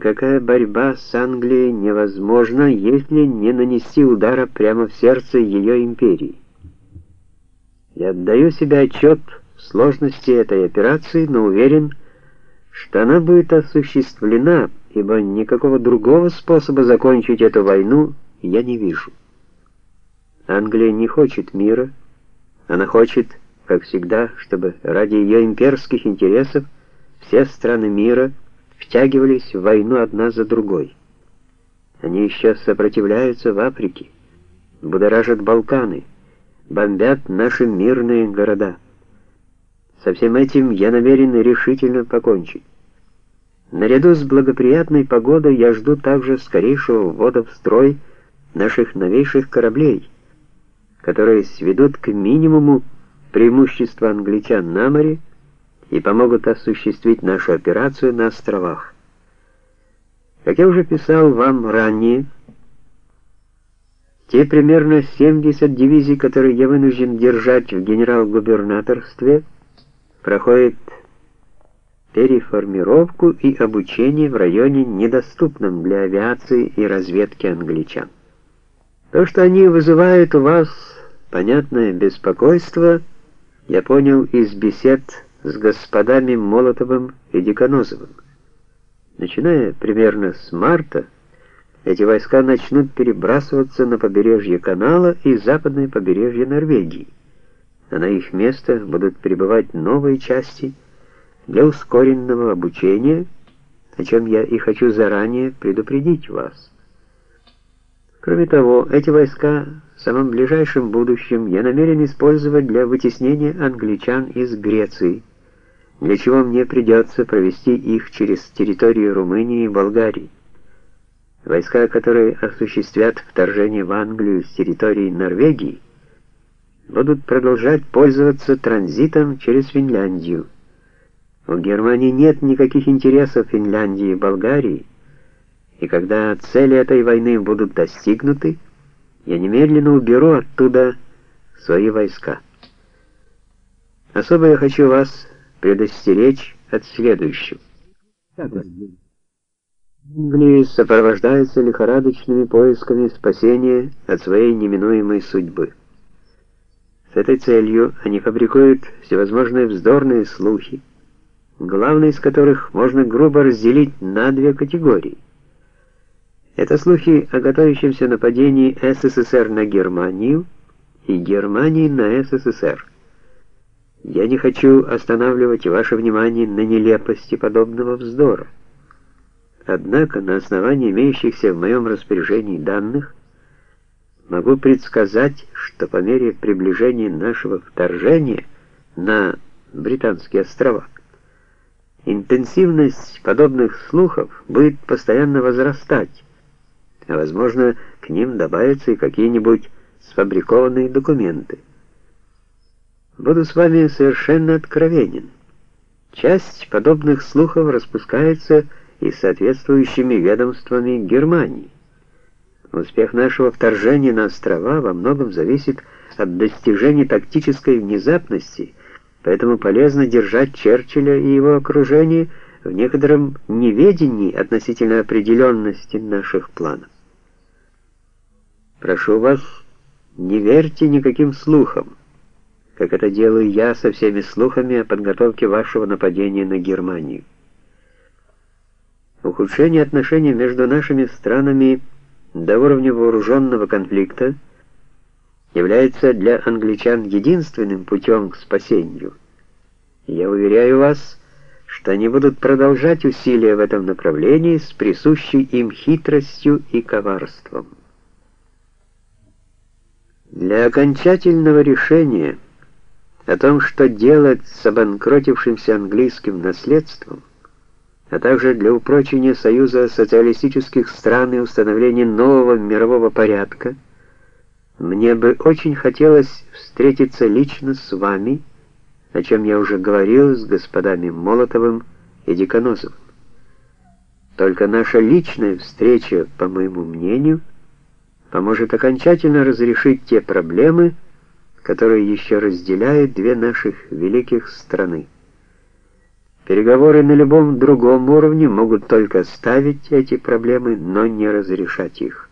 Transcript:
Никакая борьба с Англией невозможна, если не нанести удара прямо в сердце ее империи. Я отдаю себе отчет в сложности этой операции, но уверен, что она будет осуществлена, ибо никакого другого способа закончить эту войну я не вижу. Англия не хочет мира, она хочет, как всегда, чтобы ради ее имперских интересов все страны мира втягивались в войну одна за другой. Они еще сопротивляются в Африке, будоражат Балканы, бомбят наши мирные города. Со всем этим я намерен решительно покончить. Наряду с благоприятной погодой я жду также скорейшего ввода в строй наших новейших кораблей, которые сведут к минимуму преимущества англичан на море и помогут осуществить нашу операцию на островах. Как я уже писал вам ранее, те примерно 70 дивизий, которые я вынужден держать в генерал-губернаторстве, проходят переформировку и обучение в районе, недоступном для авиации и разведки англичан. То, что они вызывают у вас понятное беспокойство, я понял из бесед с господами Молотовым и Деканозовым. Начиная примерно с марта, эти войска начнут перебрасываться на побережье канала и западное побережье Норвегии, а на их место будут прибывать новые части для ускоренного обучения, о чем я и хочу заранее предупредить вас. Кроме того, эти войска в самом ближайшем будущем я намерен использовать для вытеснения англичан из Греции, для чего мне придется провести их через территорию Румынии и Болгарии. Войска, которые осуществят вторжение в Англию с территории Норвегии, будут продолжать пользоваться транзитом через Финляндию. У Германии нет никаких интересов Финляндии и Болгарии, и когда цели этой войны будут достигнуты, я немедленно уберу оттуда свои войска. Особо я хочу вас предостеречь от следующего. Англия сопровождается лихорадочными поисками спасения от своей неминуемой судьбы. С этой целью они фабрикуют всевозможные вздорные слухи, главные из которых можно грубо разделить на две категории. Это слухи о готовящемся нападении СССР на Германию и Германии на СССР. Я не хочу останавливать ваше внимание на нелепости подобного вздора. Однако на основании имеющихся в моем распоряжении данных могу предсказать, что по мере приближения нашего вторжения на Британские острова интенсивность подобных слухов будет постоянно возрастать, а возможно, к ним добавятся и какие-нибудь сфабрикованные документы. Буду с вами совершенно откровенен. Часть подобных слухов распускается и соответствующими ведомствами Германии. Успех нашего вторжения на острова во многом зависит от достижения тактической внезапности, поэтому полезно держать Черчилля и его окружение в некотором неведении относительно определенности наших планов. Прошу вас, не верьте никаким слухам, как это делаю я со всеми слухами о подготовке вашего нападения на Германию. Ухудшение отношений между нашими странами до уровня вооруженного конфликта является для англичан единственным путем к спасению. Я уверяю вас, что они будут продолжать усилия в этом направлении с присущей им хитростью и коварством. Для окончательного решения о том, что делать с обанкротившимся английским наследством, а также для упрочения Союза социалистических стран и установления нового мирового порядка, мне бы очень хотелось встретиться лично с вами, о чем я уже говорил с господами Молотовым и Деканозовым. Только наша личная встреча, по моему мнению, поможет окончательно разрешить те проблемы, которые еще разделяют две наших великих страны. Переговоры на любом другом уровне могут только ставить эти проблемы, но не разрешать их.